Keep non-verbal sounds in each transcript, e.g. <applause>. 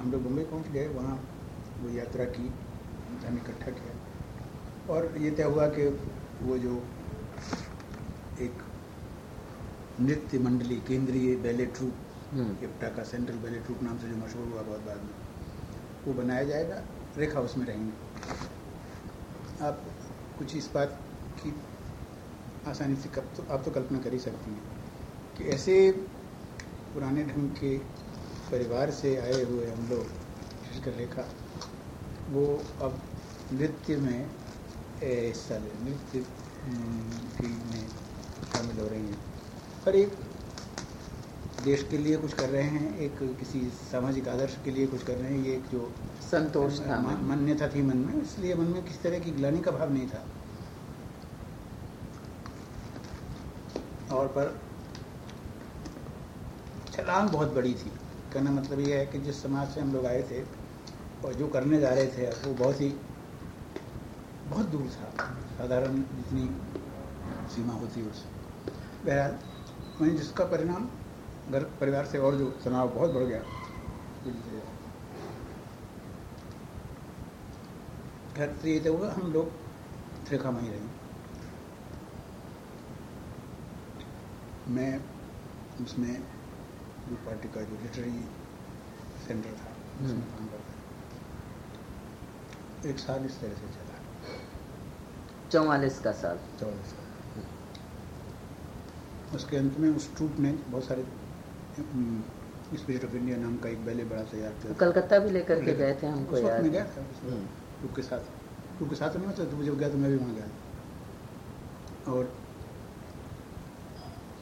हम लोग मुंबई पहुँच गए वहाँ वो यात्रा की धन इकट्ठा किया। और ये तय हुआ कि वो जो एक नृत्य मंडली केंद्रीय बैले ट्रूप हम्म, इप्टा का सेंट्रल बैले ट्रूप नाम से जो मशहूर हुआ बहुत बाद में वो बनाया जाएगा रेखा उसमें रहेंगे। आप कुछ इस बात की आसानी से कब तो आप तो कल्पना कर ही सकती हैं कि ऐसे पुराने ढंग के परिवार से आए हुए हम लोग विशेषकर रेखा वो अब नृत्य में हिस्सा ले नृत्य की में शामिल हो रही हैं। और एक देश के लिए कुछ कर रहे हैं एक किसी सामाजिक आदर्श के लिए कुछ कर रहे हैं ये एक जो संतोष था मन- मान्यता थी मन में इसलिए मन में किसी तरह की ग्लानी का भाव नहीं था। और पर छलांग बहुत बड़ी थी। कहना मतलब ये है कि जिस समाज से हम लोग आए थे और जो करने जा रहे थे, वो बहुत ही, बहुत दूर था। साधारण जितनी सीमा होती है उससे बहरहाल वहीं जिसका परिणाम, घर, परिवार से और जो तनाव बहुत बढ़ गया घर से ये तो हुआ, हम लोग त्रिखा में ही रहे। मैं उसमें जो पार्टी का जो लिटरेरी सेंटर था उसमें हम्म। काम करता। एक साल इस तरह से चला। चौवालीस का साल। चौदह साल उसके अंत में उस ट्रूप ने बहुत सारे स्पिरिट ऑफ़ इंडिया नाम का एक बैले बड़ा तैयार किया। कलकत्ता भी लेकर के गए थे हमको उस वक्त मैं गया था उस हम्म, के साथ। ग्रुप के साथ नहीं मतलब तो जब गया तो मैं भी वहाँ गया और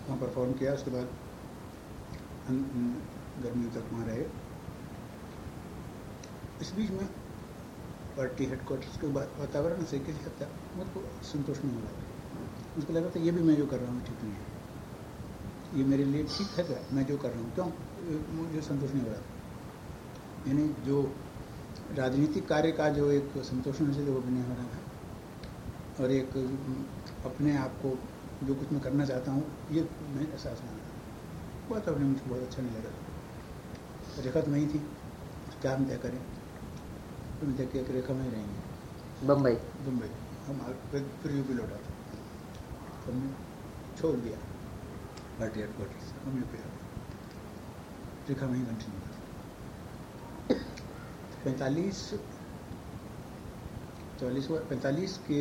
वहाँ परफॉर्म किया उसके बाद गर्मियों तक वहाँ रहे। इस बीच में पार्टी हेडक्वार्टर्स के वातावरण से किसी हद तक मुझको संतोष नहीं हो रहा मुझको लगा था, ये भी मैं जो कर रहा हूँ, ठीक नहीं है। ये मेरे लिए ठीक है, क्या? मैं जो कर रहा हूँ, क्यों? मुझे संतोष नहीं हो रहा यानी जो राजनीतिक कार्य का जो एक संतोष होना चाहिए, वो भी नहीं हो रहा था। और एक, अपने आप को जो कुछ मैं करना चाहता हूँ, ये मैं एहसास नहीं रहा वातावरण मुझे बहुत अच्छा नहीं लगा। रेखा तो वहीं थी क्या हम तय करें? तो मैं कि रेखा में ही रहेंगे। बम्बई? मुंबई हम फिर फिर यूपी लौटा था तो हमने छोड़ दिया। पार्टी हेडक्वार्टर से। हम यूपी आ गए। रेखा वहीं कंटिन्यू कर पैंतालीस चौलीस हुआ पैंतालीस के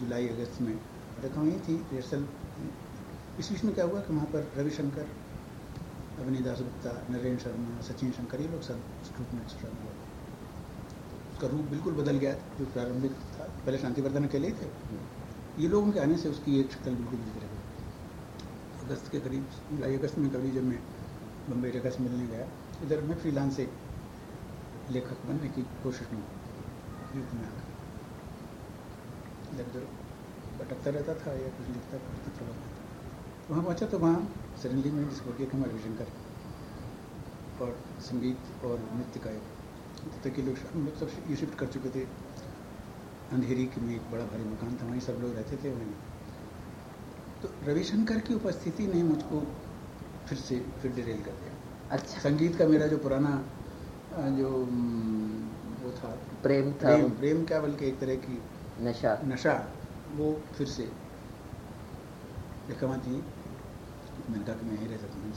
जुलाई अगस्त में। रेखा वहीं थी रिहर्सल इस बीच में क्या हुआ कि वहाँ पर रविशंकर अवनी दास गुप्ता, नरेंद्र शर्मा, सचिन शंकर, ये लोग सब स्टूडेंट्स शामिल हुए। उसका रूप बिल्कुल बदल गया जो प्रारंभिक था। पहले शांतिवर्धन अकेले ही थे। ये लोगों के आने से उसकी एक शक्ल बिल्कुल बदल गई। अगस्त के करीब, जुलाई, अगस्त में कभी जब मैं बम्बई रेखा मिलने गया, इधर मैं फ्रीलांस एक लेखक बनने की कोशिश में यूपी में आकर। इधर उधर भटकता रहता था या कुछ लिखता पढ़ता थोड़ा बहुत वहाँ पहुँचा तो वहाँ सडनली मैंने डिस्कवर किया कि हमारे रविशंकर और संगीत और नृत्य का तक के लोग हम लोग सब ये शिफ्ट कर चुके थे। अंधेरी के में एक बड़ा भारी मकान था वहीं सब लोग रहते थे वहीं। तो रविशंकर की उपस्थिति ने मुझको फिर से फिर डिरेल कर दिया। अच्छा। संगीत का मेरा जो पुराना जो वो था। प्रेम था। प्रेम प्रेम क्या बल्कि एक तरह की नशा। नशा वो फिर से। थी मैंने कहा कि मैं यहीं रह सकता हूँ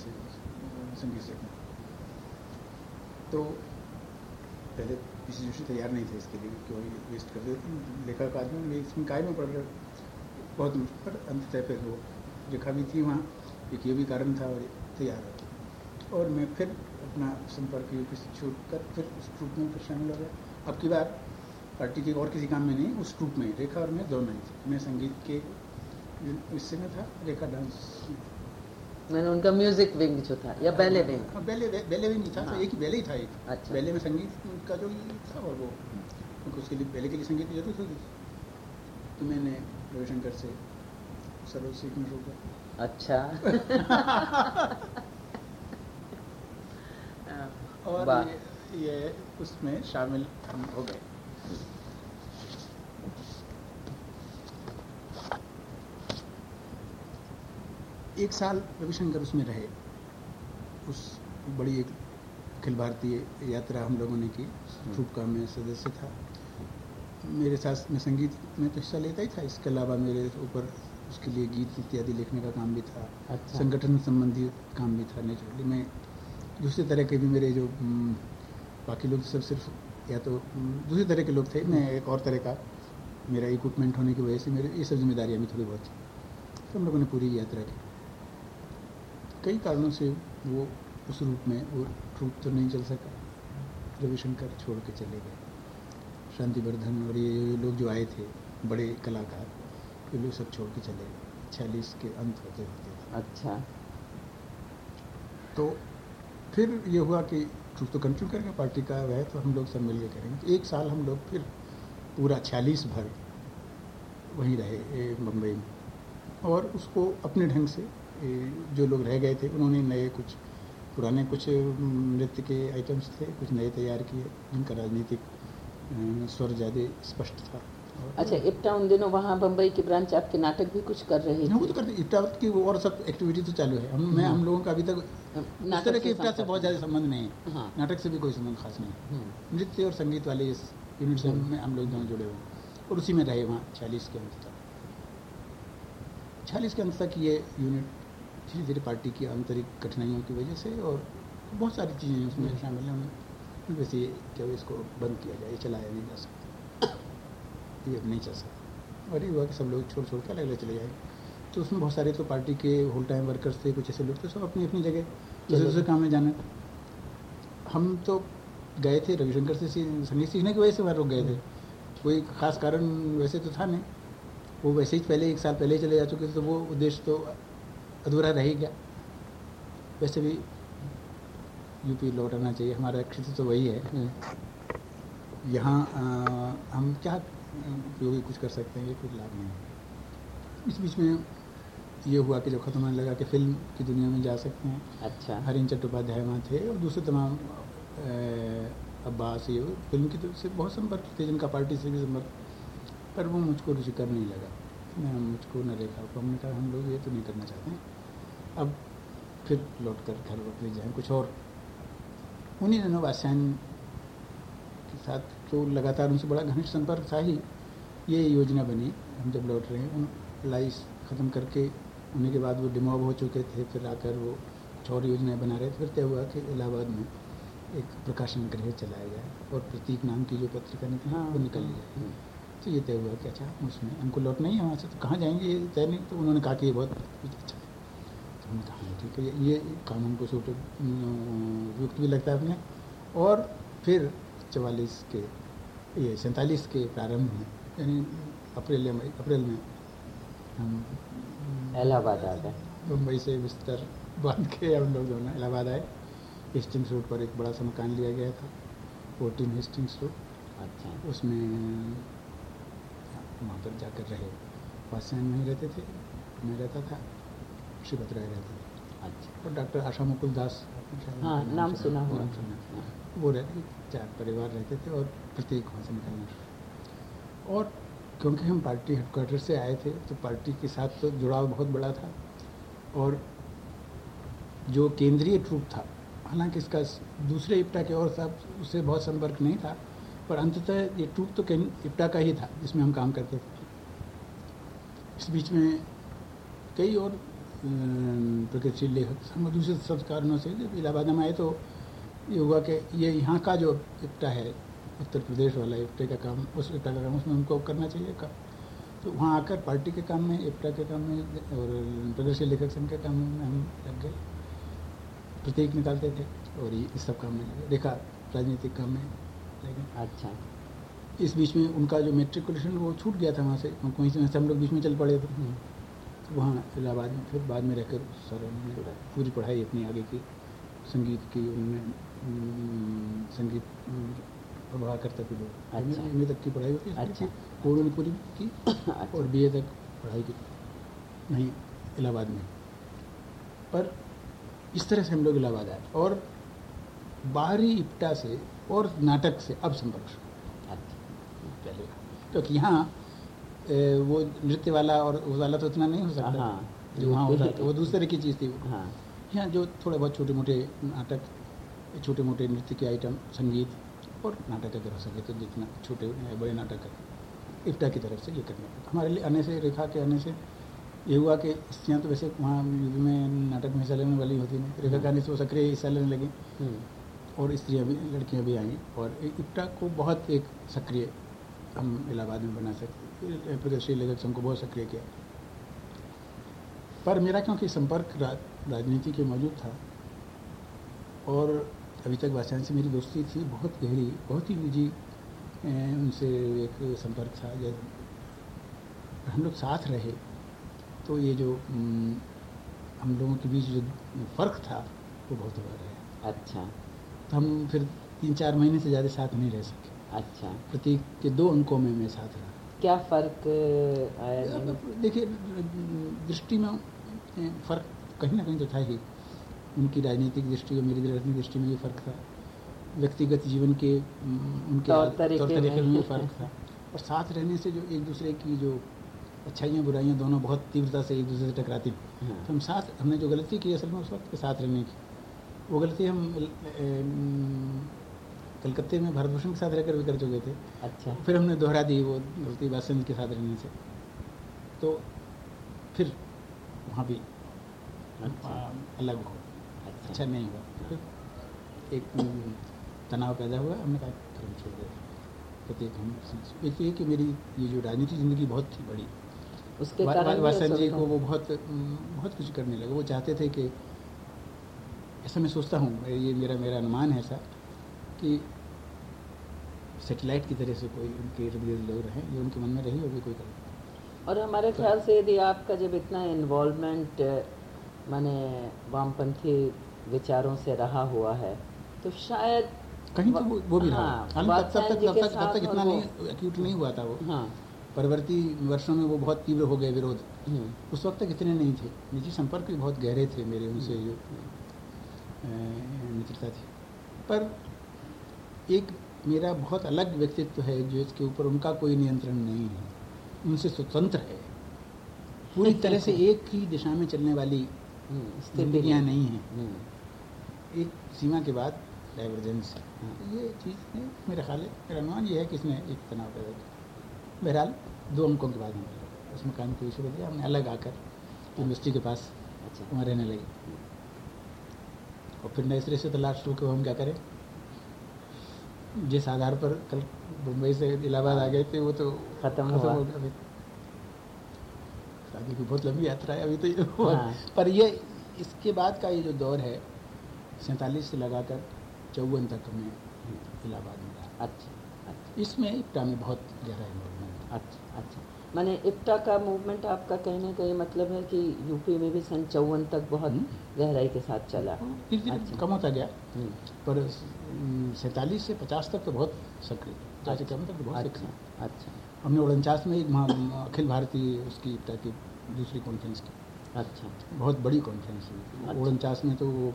संगीत सीखना। तो पहले किसी जोशी तैयार नहीं थे इसके लिए कि वही वेस्ट कर देते लेखा का आदमी इसमें काय में पढ़ रहे बहुत मुश्किल पर अंततः फिर वो रेखा भी थी वहाँ, एक ये भी कारण था और तैयार हो और मैं फिर अपना संपर्क यूपी से छोड़ कर फिर उस ट्रूप में शामिल हो गया। अब की बार पार्टी के और किसी काम में नहीं, उस ट्रूप में रेखा और मैं, दोनों ही थे। मैं संगीत के हिस्से में था, रेखा डांस में। मैंने उनका म्यूज़िक विंग जो था या बैले विंग हाँ, बैले बैले भी नहीं था हाँ। तो एक ही बैले ही था एक। अच्छा। बैले में संगीत का जो था और वो क्योंकि उसके लिए बैले के लिए संगीत की ज़रूरत होती थी तो मैंने रविशंकर से सरोज सीखना शुरू किया अच्छा। <laughs> और ये, ये उसमें शामिल हम हो गए। एक साल रविशंकर उसमें रहे। उस बड़ी एक अखिल भारतीय यात्रा हम लोगों ने की। ट्रूप का मैं सदस्य था। मेरे साथ मैं संगीत में तो हिस्सा लेता ही था। इसके अलावा मेरे ऊपर उसके लिए गीत इत्यादि लिखने का काम भी था। अच्छा। संगठन संबंधी काम भी था नेचुरली मैं दूसरे तरह के भी मेरे जो हम्म, बाकी लोग सब सिर्फ़ या तो हम्म, दूसरे तरह के लोग थे। मैं एक और तरह का मेरा इक्विपमेंट होने की वजह से मेरे ये सब जिम्मेदारियाँ भी थोड़ी बहुत थी। तो हम लोगों ने पूरी यात्रा की। कई कारणों से वो उस रूप में वो ट्रूप तो नहीं चल सका। रविशंकर छोड़ के चले गए। शांतिवर्धन और ये लोग जो आए थे बड़े कलाकार ये लोग सब छोड़ के चले गए। छियालीस के अंत होते होते। अच्छा। तो फिर ये हुआ कि ट्रूप तो कंटिन्यू करेंगे पार्टी का वह तो हम लोग सब मिल के करेंगे। तो एक साल हम लोग फिर पूरा छियालीस भर वहीं रहे मुंबई में। और उसको अपने ढंग से जो लोग रह गए थे उन्होंने नए कुछ पुराने कुछ नृत्य के आइटम्स थे कुछ नए तैयार किए जिनका राजनीतिक स्वर ज़्यादा स्पष्ट था। अच्छा इप्टा उन दिनों वहाँ बम्बई की ब्रांच आपके नाटक भी कुछ कर रही हाँ, वो तो करते इफ्तावत की और सब एक्टिविटी तो चालू है। हम मैं हम लोगों का अभी तक नाटक तरह के इफ्ता से बहुत ज़्यादा संबंध नहीं है। हाँ। नाटक से भी कोई संबंध खास नहीं है। हम्म, नृत्य और संगीत वाले इस यूनिट से में हम लोग दोनों जुड़े हुए और उसी में रहे वहाँ छियालीस के अंत तक। छियालीस के अंत तक ये यूनिट धीरे धीरे पार्टी की आंतरिक कठिनाइयों की वजह से और बहुत सारी चीज़ें उसमें शामिल हैं वैसे क्या इसको बंद किया जाए चलाया नहीं जा सकता। <coughs> ये अब नहीं चल सकता। और ये हुआ कि सब लोग छोड़ छोड़ के अलग अलग चले जाएँगे तो उसमें बहुत सारे तो पार्टी के होल टाइम वर्कर्स थे कुछ ऐसे लोग थे सब अपनी अपनी जगह दूसरे दूसरे काम में जाने। हम तो गए थे रविशंकर से संगीत सीखने की वजह से वहाँ लोग गए थे। कोई खास कारण वैसे तो था नहीं। वो वैसे ही पहले एक साल पहले ही चले जा चुके थे तो वो उद्देश्य तो अधूरा रह ही गया। वैसे भी यूपी लौट आना चाहिए। हमारा क्षेत्र तो वही है। हम्म, यहाँ हम क्या उपयोगी कुछ कर सकते हैं ये कुछ लाभ नहीं है। इस बीच में ये हुआ कि जब ख़त्म होने लगा कि फ़िल्म की दुनिया में जा सकते हैं। अच्छा। हरिन चट्टोपाध्याय वहाँ थे और दूसरे तमाम अब्बास ये फ़िल्म की तो से बहुत संपर्क थे जिनका पार्टी से भी संपर्क। पर वो मुझको रुचिकर नहीं लगा। मैं मुझको न देखा। तो हमने कहा हम लोग ये तो नहीं करना चाहते हैं। अब फिर लौट कर घर वापस जाएँ कुछ और। उन्हीं दिनों वास्यायन के साथ जो लगातार उनसे बड़ा घनिष्ठ संपर्क था ही ये योजना बनी। हम जब लौट रहे हैं उन पढ़ाई ख़त्म करके होने के बाद वो डिमॉब हो चुके थे फिर आकर वो कुछ और योजनाएँ बना रहे थे। फिर तय हुआ कि इलाहाबाद में एक प्रकाशन गृह चलाया जाए और प्रतीक नाम की जो पत्रिका निकली हाँ, वो निकल हाँ, तो ये तय हुआ कि अच्छा उसमें हमको लौटना ही है वहाँ से तो कहाँ जाएँगे ये तय नहीं तो उन्होंने कहा कि ये बहुत अच्छा है तो ठीक है। ये- ये काम हमको सूट उपयुक्त भी लगता है अपने। और फिर चवालीस के ये सैंतालीस के प्रारंभ में यानी अप्रैल या मई अप्रैल में हम इलाहाबाद आ गए। मुंबई से बिस्तर बाँध के हम लोग दोनों इलाहाबाद आए। हेस्टिंग्स रोड पर एक बड़ा सा मकान लिया गया था फोर्टीन हेस्टिंग्स रोड अच्छा। उसमें वहाँ पर जाकर रहे। वात्स्यायन में ही रहते थे मैं रहता था। रहते थे। अच्छा। और डॉक्टर आशा मुकुल दास हाँ नाम सुना हुआ। वो रहते चार परिवार रहते थे और प्रत्येक वहाँ से निकलना शुरू। और क्योंकि हम पार्टी हेडक्वार्टर से आए थे तो पार्टी के साथ तो जुड़ाव बहुत बड़ा था और जो केंद्रीय ट्रूप था हालाँकि इसका दूसरे इप्टा के और साहब उससे बहुत संपर्क नहीं था पर अंततः ये ट्रूप तो इप्टा का ही था जिसमें हम काम करते थे। इस बीच में कई और प्रगतिशील लेखक संग दूसरे सब कारणों से जब इलाहाबाद में आए तो ये हुआ कि ये यहाँ का जो इप्टा है उत्तर प्रदेश वाला इप्टे का काम उस इप्टा का काम उसमें उनको करना चाहिए का। तो वहाँ आकर पार्टी के काम में इप्टा के काम में और प्रगतिशील लेखक संघ के काम में हम लग गए। प्रतीक निकालते थे और ये इस सब काम में लगे। देखा राजनीतिक काम में लेकिन अच्छा। इस बीच में उनका जो मेट्रिकुलेशन वो छूट गया था वहाँ से। वहीं से हम लोग बीच में चल पड़े थे। तो वहाँ इलाहाबाद में फिर बाद में रहकर सर उन्होंने पूरी पढ़ाई अपनी आगे की। संगीत की उन्होंने हम्म, संगीत हम्म, प्रभाकर तक भी अच्छा। एम ए तक की पढ़ाई होती है। अच्छा। वो पूरी की अच्छा। और बीए तक पढ़ाई की। नहीं इलाहाबाद में। पर इस तरह से हम लोग इलाहाबाद आए और बाहरी इप्टा से और नाटक से अब संपर्क शुरू अच्छा। पहले क्योंकि यहाँ ए, वो नृत्य वाला और उस वाला तो इतना नहीं हो सकता। हाँ। जो वहाँ हो रहा था वो दूसरे की चीज़ थी वो। हाँ। यहाँ जो थोड़े बहुत छोटे मोटे नाटक छोटे मोटे नृत्य के आइटम संगीत और नाटक अगर हो सके तो जितना छोटे बड़े नाटक इफ्टा की तरफ़ से ये करने हमारे लिए आने से रेखा के आने से ये हुआ कि स्त्रियाँ तो वैसे वहाँ यूपी में नाटक में हिस्सा लेने वाली होती नहीं। रेखा के आने से वो सक्रिय हिस्सा लेने लगी। हम्म, और स्त्रियाँ भी लड़कियाँ भी आई और इफ्टा को बहुत एक सक्रिय हम इलाहाबाद में बना सकते प्रदर्शनी लेखक संघ को बहुत सक्रिय किया। पर मेरा क्योंकि संपर्क रा, राजनीति के मौजूद था और अभी तक वाचान से मेरी दोस्ती थी बहुत गहरी बहुत ही निजी उनसे एक संपर्क था। जब हम लोग साथ रहे तो ये जो हम लोगों के बीच जो फ़र्क था वो बहुत हुआ रहा अच्छा। तो हम फिर तीन चार महीने से ज़्यादा साथ नहीं रह सके। अच्छा। प्रतीक के दो अंकों में मैं साथ रहा। क्या फ़र्क आया? देखिए दृष्टि में फ़र्क कहीं ना कहीं तो था ही उनकी राजनीतिक दृष्टि और मेरी राजनीतिक दृष्टि में भी फ़र्क था व्यक्तिगत जीवन के उनके तौर तरीके में। फ़र्क था और साथ रहने से जो एक दूसरे की जो अच्छाइयाँ बुराइयाँ दोनों बहुत तीव्रता से एक दूसरे से टकराती थी। हाँ, तो हम साथ हमने जो गलती की असल में उस वक्त के साथ रहने की वो गलती हम कलकत्ते में भारत भूषण के साथ रहकर भी कर चुके थे। अच्छा। फिर हमने दोहरा दी वो गलती बासंत के साथ रहने से। तो फिर वहाँ भी अच्छा। अलग हो अच्छा। अच्छा नहीं हुआ। फिर एक तनाव पैदा हुआ। हमने कहा फिर छोड़ दे प्रत्येक हम एक तो ये कि मेरी ये जो राजनीतिक ज़िंदगी बहुत थी बड़ी। उसके वा- कारण वा- भी वात्सन हो जी को वो बहुत बहुत कुछ करने लगे। वो चाहते थे कि ऐसा मैं सोचता हूँ ये मेरा मेरा अनुमान है ऐसा। कि सेटेलाइट की तरह से कोई उनके इर्द गिर्द लोग रहें ये उनके मन में रही होगी कोई कभी और हमारे ख्याल से यदि आपका जब इतना इन्वॉल्वमेंट माने वामपंथी विचारों से रहा हुआ है तो शायद कहीं तो वो, वो भी रहा हाँ, तब तक तब तक तब तक इतना नहीं एक्यूट नहीं हुआ था वो। हाँ। परवर्ती वर्षों में वो बहुत तीव्र हो गए विरोध। हम्म, उस वक्त तक इतने नहीं थे। निजी संपर्क भी बहुत गहरे थे मेरे उनसे जो मित्रता थी। पर एक मेरा बहुत अलग व्यक्तित्व है जो इसके ऊपर उनका कोई नियंत्रण नहीं है। उनसे स्वतंत्र है। पूरी <laughs> तरह से एक ही दिशा में चलने वाली हम्म, स्थिति जिंदगियाँ नहीं हैं। हम्म, एक सीमा के बाद डाइवर्जेंस है। हाँ। ये चीज़ है मेरा ख्याल है। मेरा अनुमान ये है कि इसने एक तनाव पैदा किया। बहरहाल दो अंकों के बाद हम उसमें काम की शुरू किया हमने अलग आकर यूनिवर्सिटी के पास अच्छा। वहाँ रहने लगे। और फिर नए सिरे से तलाश शुरू कि हम क्या करें? जिस आधार पर कल मुंबई से इलाहाबाद आ गए थे वो तो खत्म हुआ। हो गया। अभी शादी की बहुत लंबी यात्रा है अभी तो ये हाँ। पर ये इसके बाद का ये जो दौर है सैंतालीस से लगाकर चौवन तक में इलाहाबाद में रहा अच्छा अच्छा। इसमें इकटा में बहुत गहरा इन्वॉल्वमेंट अच्छा अच्छा। मैंने इप्टा का मूवमेंट आपका कहने का ये मतलब है कि यूपी में भी सन चौवन तक बहुत हम्म। गहराई के साथ चला। धीरे अच्छा। कम होता गया। हम्म, पर सैंतालीस से पचास तक तो बहुत सक्रिय। पचास से कम तक तो बहुत अच्छा अच्छा। हमने उनचास में एक अखिल भारतीय उसकी इप्टा की दूसरी कॉन्फ्रेंस की। अच्छा। बहुत बड़ी कॉन्फ्रेंस हुई। अच्छा। उनचास में तो वो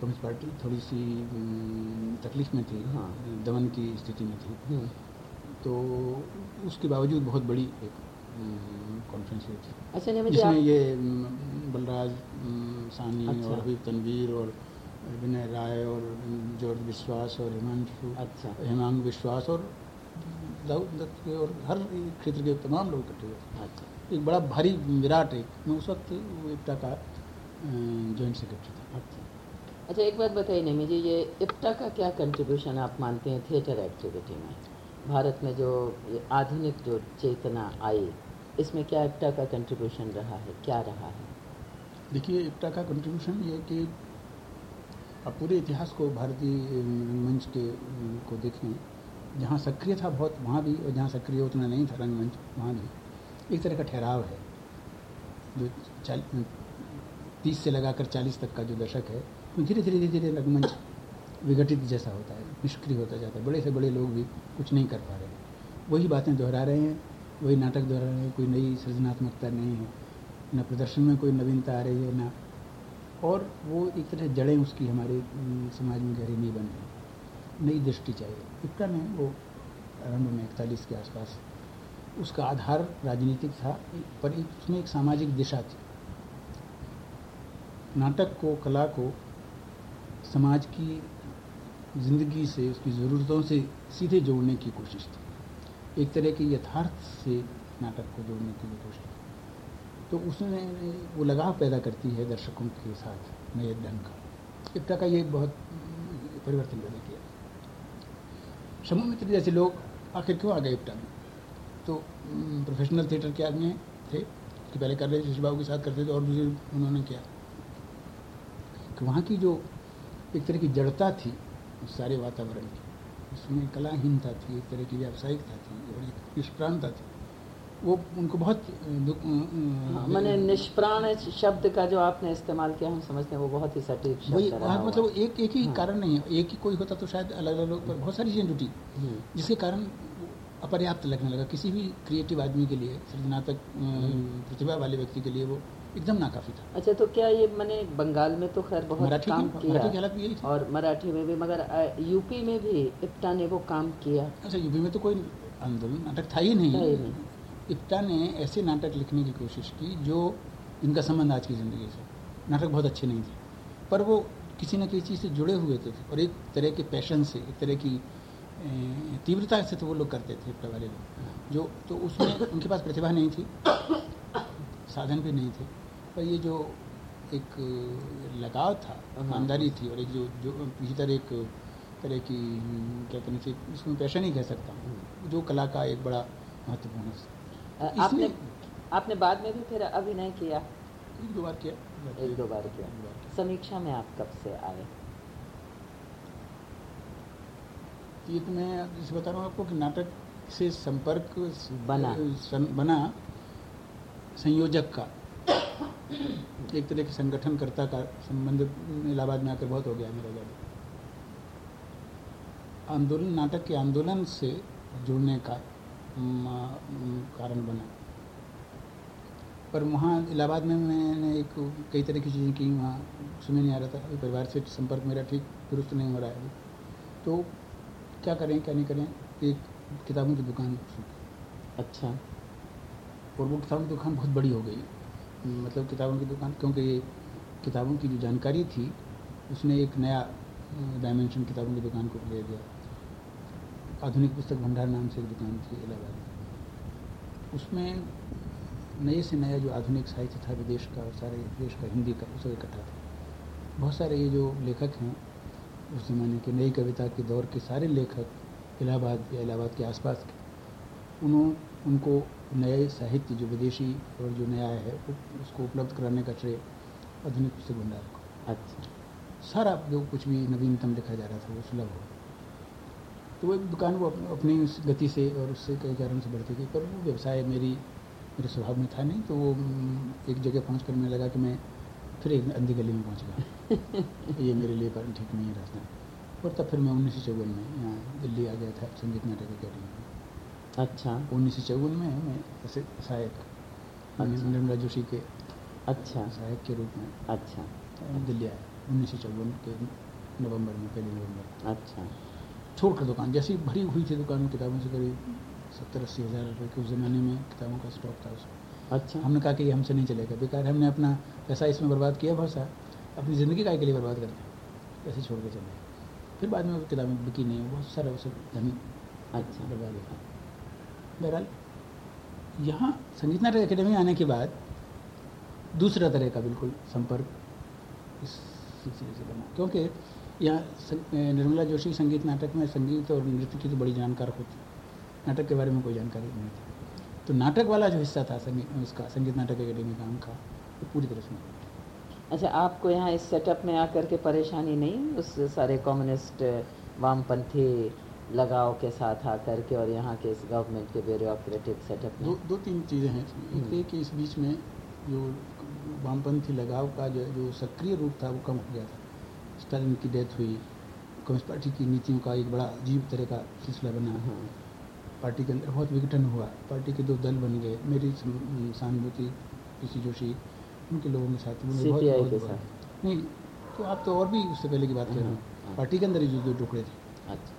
कम्युनिस्ट पार्टी थोड़ी सी हम्म, तकलीफ़ में थी। हाँ। दमन की स्थिति में थी। हम्म, तो उसके बावजूद बहुत बड़ी एक कॉन्फ्रेंस हुई थी। अच्छा नहीं जिसमें आप ये हम्म, बलराज हम्म, सानी अच्छा। और हबीब तनवीर और विनय राय और हम्म, जॉर्ज विश्वास और हिमांशु अच्छा। हेमांग विश्वास और दाऊद दत्त के और हर क्षेत्र के तमाम लोग इकट्ठे हुए अच्छा। एक बड़ा भारी विराट एक मैं उस वक्त इप्टा का जॉइंट सेक्रेटरी था। अच्छा। अच्छा एक बात बताइए नहीं मुझे ये इप्टा का क्या कंट्रीब्यूशन आप मानते हैं थिएटर एक्टिविटी में? भारत में जो आधुनिक जो चेतना आई, इसमें क्या इप्टा का कंट्रीब्यूशन रहा है? क्या रहा है? देखिए इप्टा का कंट्रीब्यूशन ये कि आप पूरे इतिहास को भारतीय मंच के को देखें, जहाँ सक्रिय था बहुत, वहाँ भी, और जहाँ सक्रिय उतना नहीं था रंगमंच वहाँ भी एक तरह का ठहराव है। जो चाल तीस से लगाकर चालीस तक का जो दशक है तो धीरे धीरे धीरे धीरे रंगमंच विघटित जैसा होता है, निष्क्रिय होता जाता है। बड़े से बड़े लोग भी कुछ नहीं कर पा रहे हैं। वही बातें दोहरा रहे हैं, वही नाटक दोहरा रहे हैं, कोई नई सृजनात्मकता नहीं है, न प्रदर्शन में कोई नवीनता आ रही है, ना और वो एक तरह जड़ें उसकी हमारे समाज में गहरी नहीं बन रही। नई दृष्टि चाहिए। इप्टा में वो आरंभ में इकतालीस के आसपास, उसका आधार राजनीतिक था, पर उसमें एक सामाजिक दिशा थी। नाटक को, कला को समाज की ज़िंदगी से, उसकी ज़रूरतों से सीधे जोड़ने की कोशिश थी। एक तरह के यथार्थ से नाटक को जोड़ने की कोशिश थी। तो उसने, वो लगाव पैदा करती है दर्शकों के साथ नए ढंग का। इप्टा का ये बहुत परिवर्तन पैदा किया। समूह मित्र जैसे लोग आखिर क्यों आ गए इप्टा में? तो प्रोफेशनल थिएटर के आदमी थे, कि पहले कर रहे थे बाबू के साथ करते थे, और दूसरे उन्होंने किया। कि वहाँ की जो एक तरह की जड़ता थी उस सारे वातावरण की उसमें कलाहीनता थी एक तरह की व्यावसायिकता थी और एक निष्प्राणता थी वो उनको बहुत हाँ, मैंने निष्प्राण शब्द का जो आपने इस्तेमाल किया हम समझते हैं वो बहुत ही सटीक शब्द वही मतलब एक एक ही हाँ। कारण नहीं है एक ही कोई होता तो शायद अलग अलग लोग पर बहुत सारी चीज़ें जुटी हम्म। जिसके कारण अपर्याप्त लगने लगा किसी भी क्रिएटिव आदमी के लिए सृजनात्मक हम्म। प्रतिभा वाले व्यक्ति के लिए वो एकदम नाकाफी था। अच्छा तो क्या ये मैंने बंगाल में तो खैर बहुत मराठी काम किया मराठी की भी यही थी। और मराठी में भी मगर यूपी में भी इप्टा ने वो काम किया। अच्छा यूपी में तो कोई आंदोलन नाटक था ही नहीं, नहीं। इप्टा ने ऐसे नाटक लिखने की कोशिश की जो इनका संबंध आज की ज़िंदगी से। नाटक बहुत अच्छे नहीं थे पर वो किसी न किसी चीज़ से जुड़े हुए थे। और एक तरह के पैशन से एक तरह की तीव्रता से तो वो लोग करते थे इप्टा वाले लोग। जो तो उसमें उनके पास प्रतिभा नहीं थी साधन भी नहीं थे। पर ये जो एक लगाव था हाँ। ईमानदारी थी और एक जो जो भीतर एक तरह की क्या कहना चाहिए इसको मैं पैशन ही कह सकता हूँ। जो कला का एक बड़ा महत्वपूर्ण आपने आपने बाद में भी फिर अभिनय किया। एक दो बार किया। एक दो बार किया। समीक्षा में आप कब से आए? ये तो मैं जैसे बता रहा हूँ आपको कि नाटक से संपर्क बना। सं, बना संयोजक का। एक तरह के संगठनकर्ता का संबंध इलाहाबाद में आकर बहुत हो गया मेरा ज़्यादा आंदोलन नाटक के आंदोलन से जुड़ने का कारण बना। पर वहाँ इलाहाबाद में मैंने एक कई तरह की चीज़ें की वहाँ सुनने नहीं आ रहा था। परिवार से संपर्क मेरा ठीक दुरुस्त नहीं हो रहा है तो क्या करें क्या नहीं करें? एक किताबों की दुकान अच्छा। और वो किताबों की दुकान बहुत बड़ी हो गई। मतलब किताबों की दुकान, क्योंकि किताबों की जो जानकारी थी, उसने एक नया डायमेंशन किताबों की दुकान को ले दिया। आधुनिक पुस्तक भंडार नाम से एक दुकान थी, इलाहाबाद। उसमें नए से नया जो आधुनिक साहित्य था, विदेश का और सारे देश का, हिंदी का सब इकट्ठा था। बहुत सारे ये जो लेखक हैं, उस ज़माने के नई कविता के दौर के सारे लेखक इलाहाबाद या इलाहाबाद के आसपास के, उन्हों, उनको नए साहित्य जो विदेशी और जो नया है उसको उपलब्ध कराने का श्रेय आधुनिक पुस्तक भंडार को। अच्छा। सारा जो कुछ भी नवीनतम लिखा जा रहा था वो सुलभ हो तो वो दुकान वो अपनी उस गति से और उससे कई कारण से बढ़ती गई पर वो व्यवसाय मेरी मेरे स्वभाव में था नहीं तो वो एक जगह पहुँच कर मैं लगा कि मैं फिर एक अंधी गली में पहुँच गया। ये मेरे लिए ठीक नहीं है रास्ता। और तब फिर मैं उन्नीस सौ चौवन में यहाँ दिल्ली आ गया था संगीत नाटक अकेडमी में। अच्छा। उन्नीस सौ चौवन में मैं ऐसे सहायक। अच्छा। जोशी के अच्छा। सहायक के रूप में। अच्छा। दिल्ली आया उन्नीस सौ चौवन के नवंबर में पहले नवंबर। अच्छा। छोड़कर दुकान जैसी भरी हुई थी दुकान में किताबों से करीब सत्तर अस्सी हज़ार रुपये के उस ज़माने में किताबों का स्टॉक था उसमें। अच्छा। हमने कहा कि ये हमसे नहीं चलेगा। बेकार हमने अपना पैसा इसमें बर्बाद किया बहुत सा अपनी ज़िंदगी का के लिए बर्बाद करते ऐसे छोड़ के चले फिर बाद में वो किताबें बिकी नहीं बहुत सारा उसे धनी अच्छा। बर्बाद हुआ बहरहाल, यहाँ संगीत नाटक अकेडमी आने के बाद दूसरा तरह का बिल्कुल संपर्क इस सिलसिले से बना। क्योंकि यहाँ निर्मला जोशी संगीत नाटक में संगीत और नृत्य की तो बड़ी जानकार होती नाटक के बारे में कोई जानकारी नहीं थी। तो नाटक वाला जो हिस्सा था संगीत उसका, संगीत नाटक अकेडमी काम का वो पूरी तरह से अच्छा आपको यहाँ इस सेटअप में आकर के परेशानी नहीं? उस सारे कम्युनिस्ट वामपंथी लगाव के साथ आकर के और यहाँ के इस गवर्नमेंट के ब्यूरोक्रेटिक सेटअप में। दो दो तीन चीज़ें हैं। एक हम्म। कि इस बीच में जो वामपंथी लगाव का जो जो सक्रिय रूप था वो कम हो गया था। स्टालिन की डेथ हुई कम्युनिस्ट पार्टी की नीतियों का एक बड़ा अजीब तरह का सिलसिला बना। हाँ। पार्टी के अंदर बहुत विघटन हुआ। पार्टी के दो दल बन गए मेरी सहानुभूति पीसी जोशी उनके लोगों के साथ बहुत, बहुत, बहुत नहीं तो आप तो और भी उससे पहले की बात कर रहे हैं हाँ, हाँ। पार्टी के अंदर ही जो दो टुकड़े थे। अच्छा।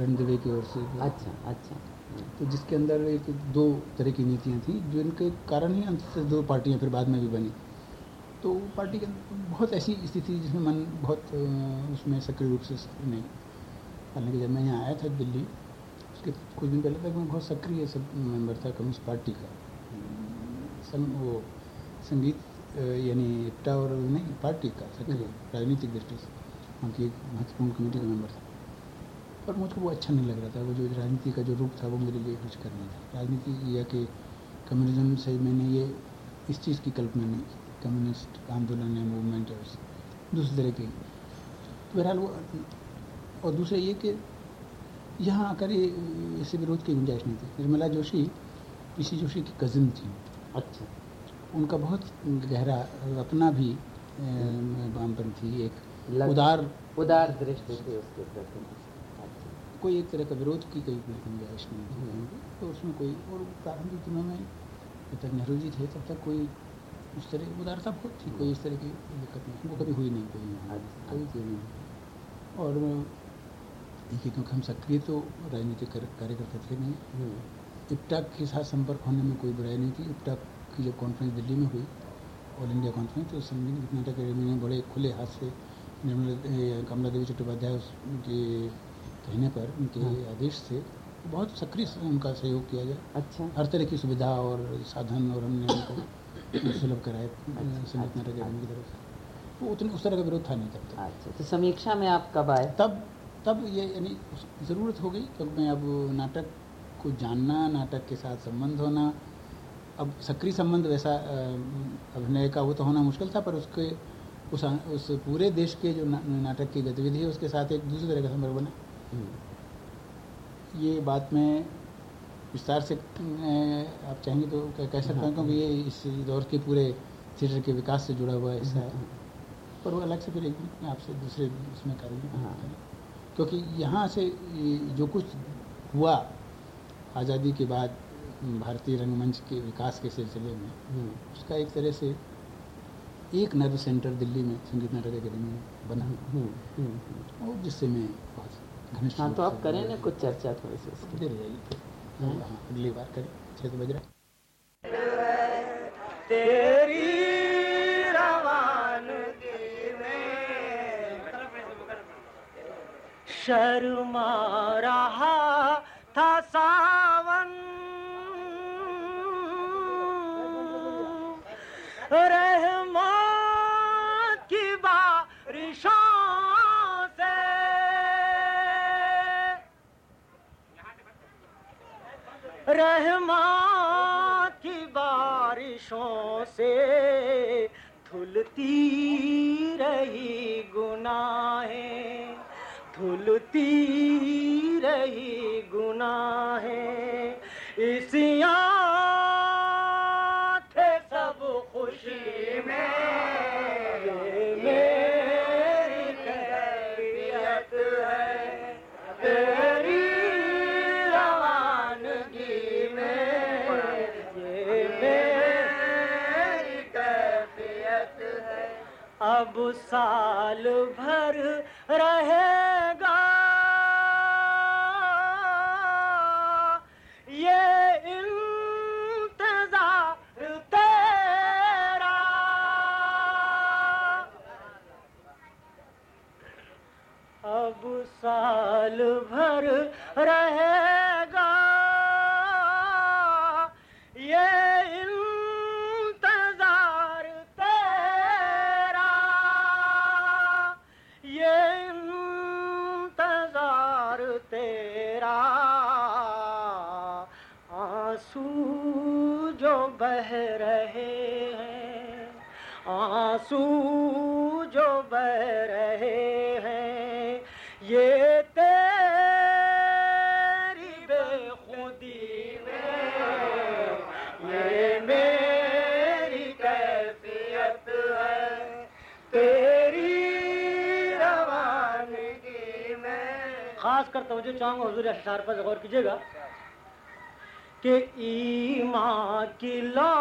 रणदेवे की ओर से। अच्छा अच्छा। तो जिसके अंदर एक दो तरह की नीतियाँ थी जो इनके कारण ही अंत से दो पार्टियाँ फिर बाद में भी बनी। तो पार्टी के बहुत ऐसी स्थिति जिसमें मन बहुत उसमें सक्रिय रूप से नहीं। हालाँकि जब मैं यहाँ आया था दिल्ली उसके कुछ दिन पहले तक मैं बहुत सक्रिय सब मेंबर था कम्युनिस्ट पार्टी का। सं, वो संगीत यानी इप्टा और नहीं पार्टी का सक्रिय राजनीतिक दृष्टि से। वहाँ की एक महत्वपूर्ण कमेटी का मेंबर था। पर मुझको वो अच्छा नहीं लग रहा था। वो जो राजनीति का जो रूप था वो मेरे लिए कुछ करना था राजनीति या कि कम्युनिज्म से मैंने ये इस चीज़ की कल्पना नहीं की। कम्युनिस्ट आंदोलन या मूवमेंट है दूसरी तरह की। तो बहरहाल वो और दूसरा ये कि यहाँ आकर ये इससे विरोध की गुंजाइश नहीं थी। निर्मला जोशी पीसी जोशी की कज़न थी। अच्छा। उनका बहुत गहरा अपना भी वामपंथी एक उदार उदार दृष्टि थी उसके प्रति। कोई एक तरह का विरोध की कोई गुंजाइश नहीं थी हम्म। तो उसमें कोई और प्रारंभिक दिनों में जब तक नेहरू जी थे तब तक कोई उस तरह की उदारता बहुत थी कोई इस तरह की दिक्कत नहीं वो कभी हुई नहीं कोई अच्छा। कोई कोई नहीं और देखिए क्योंकि हम सक्रिय तो राजनीतिक कार्यकर्ता थे नहीं हम्म। इप्टा के साथ संपर्क होने में कोई बुराई नहीं थी इप्टा की जब कॉन्फ्रेंस दिल्ली में हुई ऑल इंडिया कॉन्फ्रेंस तो संगीत नाटक अकेडमी ने बड़े खुले हाथ से निर्मला कमला देवी चट्टोपाध्याय उसके कहने पर उनके हाँ। आदेश से बहुत सक्रिय उनका सहयोग किया गया अच्छा। हर तरह की सुविधा और साधन और हमने उनको सुलभ कराए संगीत नाटक की तरफ़ से। तो उतने उस तरह का विरोध था नहीं तब तक। अच्छा तो समीक्षा में आप कब आए? तब तब ये यानी ज़रूरत हो गई क्योंकि मैं अब नाटक को जानना नाटक के साथ संबंध होना अब सक्रिय संबंध वैसा अभिनय का वो तो होना मुश्किल था पर उसके उस उस पूरे देश के जो ना, नाटक की गतिविधि है उसके साथ एक दूसरे तरह का संपर्क बना। ये बात मैं विस्तार से आप चाहेंगे तो कह सकता हूँ क्योंकि ये इस दौर के पूरे थिएटर के विकास से जुड़ा हुआ हिस्सा है। पर वो अलग से फिर एक आपसे दूसरे उसमें करेंगे हाँ। क्योंकि यहाँ से जो कुछ हुआ आज़ादी के बाद भारतीय रंगमंच के विकास के सिलसिले में हम्म। उसका एक तरह से एक नर्व सेंटर दिल्ली में संगीत नाटक अकेडमी में बना और जिससे मैं बहुत हाँ तो आप करें ना कुछ चर्चा थोड़ी सी उसकी। हाँ, अगली बार करें छः तो बज रहा तेरी शर्मा रहा था सावन। रहमा रहमा की बारिशों से धुलती रही गुनाहें धुलती रही गुनाहें। इसिया थे साल भर रहेगा खास कर तवज्जो चाहूँगा हजूर अशार पर गौर कीजिएगा, कि ईमा की लो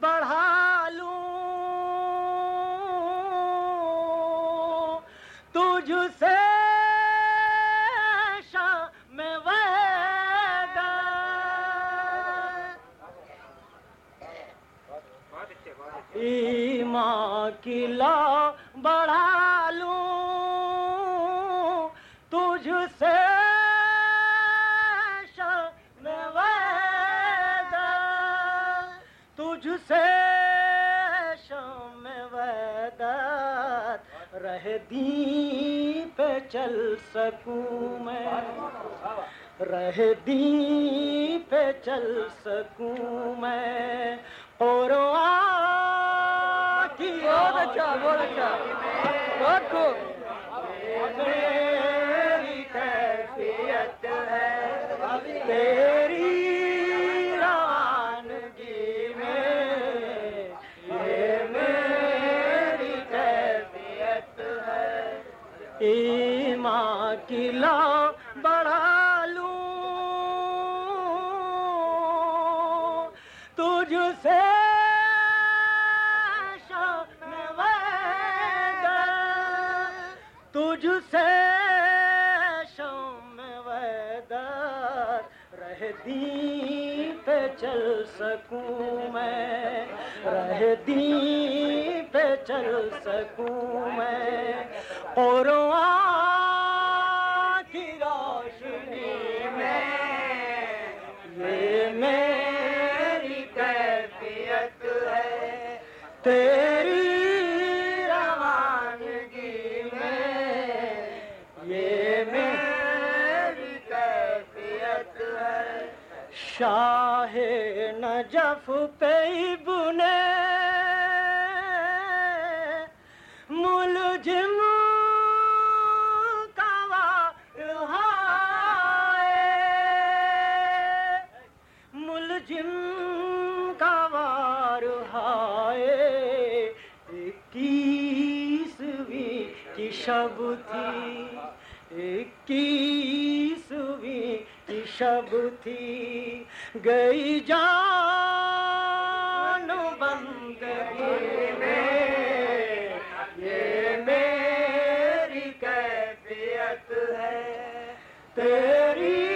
बढ़ा लूँ। तुझसे ईमा की लो बढ़ा दी पे चल सकूँ मैं? रह दी पे चल सकूँ मैं? और की बहुत अच्छा बहुत अच्छा। बहुत खूब की ला। बढ़ा लूँ तुझसे तुझसे पे चल सकूँ मैं। रह दी पे चल सकूँ मैं। और शाह नजफ पे शब थी गई जान बंदगी में। ये मेरी कैफियत है तेरी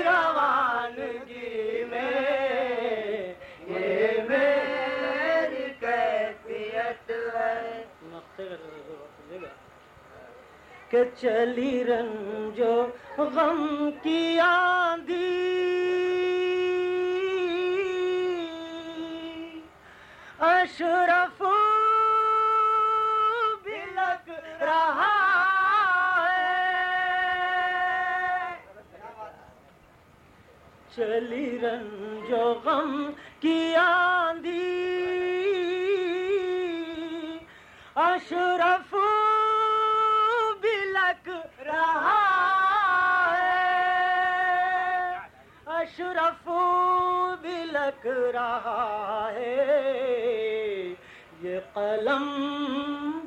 रवानगी में। ये मेरी कैफियत है। कि चली रंजो रंजो गम की आंधी। अशरफ बिलक रहा है। अशरफ लग रहा है। ये कलम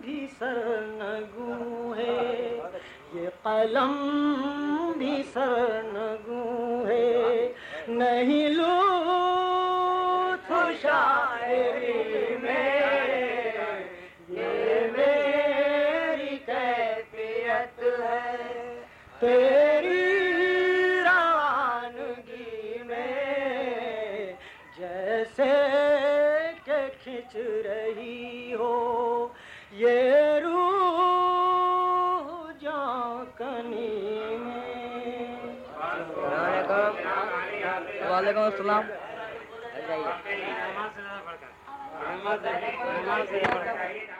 भी सरनगू है। ये कलम भी सरनगू नहीं लू। अस्सलाम। नमाज़ से बढ़कर नमाज़ से बढ़कर